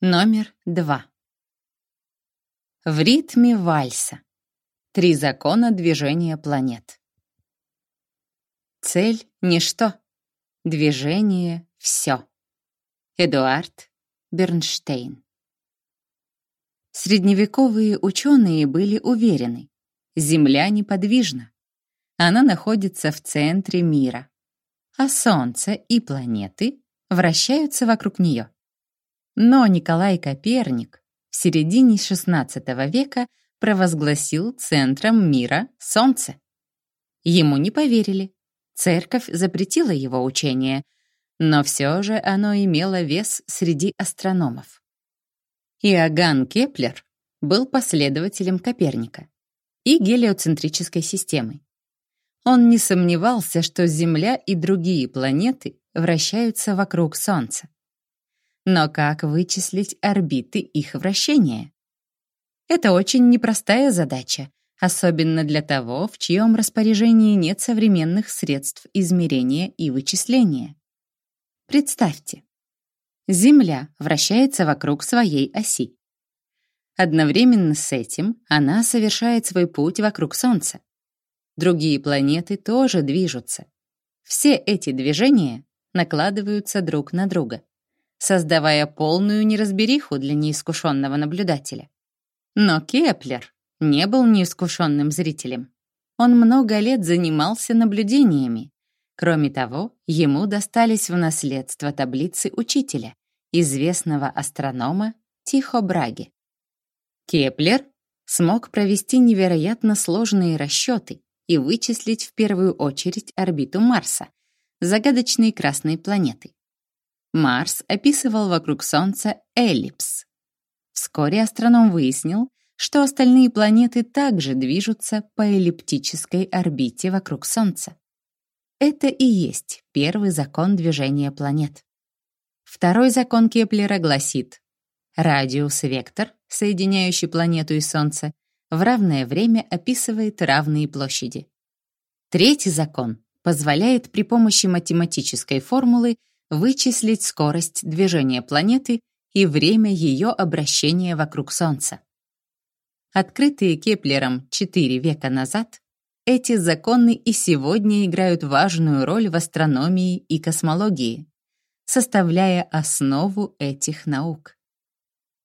Номер два. В ритме вальса. Три закона движения планет. Цель — ничто. Движение — все. Эдуард Бернштейн. Средневековые ученые были уверены, Земля неподвижна. Она находится в центре мира, а Солнце и планеты вращаются вокруг нее. Но Николай Коперник в середине XVI века провозгласил центром мира Солнце. Ему не поверили. Церковь запретила его учение, но все же оно имело вес среди астрономов. Иоганн Кеплер был последователем Коперника и гелиоцентрической системы. Он не сомневался, что Земля и другие планеты вращаются вокруг Солнца. Но как вычислить орбиты их вращения? Это очень непростая задача, особенно для того, в чьем распоряжении нет современных средств измерения и вычисления. Представьте, Земля вращается вокруг своей оси. Одновременно с этим она совершает свой путь вокруг Солнца. Другие планеты тоже движутся. Все эти движения накладываются друг на друга создавая полную неразбериху для неискушенного наблюдателя. Но Кеплер не был неискушенным зрителем. Он много лет занимался наблюдениями. Кроме того, ему достались в наследство таблицы учителя, известного астронома Тихо Браги. Кеплер смог провести невероятно сложные расчеты и вычислить в первую очередь орбиту Марса, загадочной красной планеты. Марс описывал вокруг Солнца эллипс. Вскоре астроном выяснил, что остальные планеты также движутся по эллиптической орбите вокруг Солнца. Это и есть первый закон движения планет. Второй закон Кеплера гласит, радиус-вектор, соединяющий планету и Солнце, в равное время описывает равные площади. Третий закон позволяет при помощи математической формулы вычислить скорость движения планеты и время ее обращения вокруг Солнца. Открытые Кеплером 4 века назад, эти законы и сегодня играют важную роль в астрономии и космологии, составляя основу этих наук.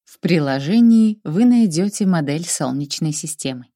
В приложении вы найдете модель Солнечной системы.